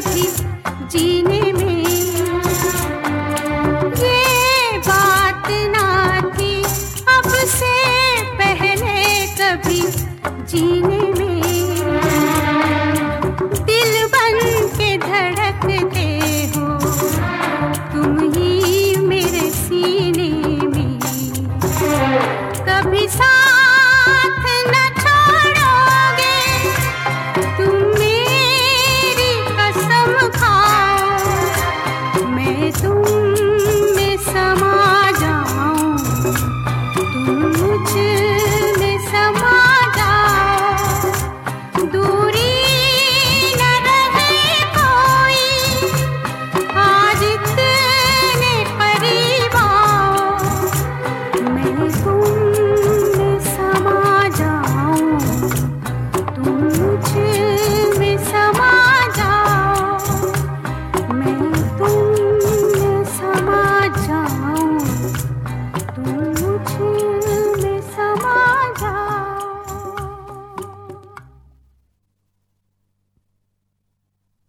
कभी जीने में। ये बात ना थी अब से पहले कभी जीने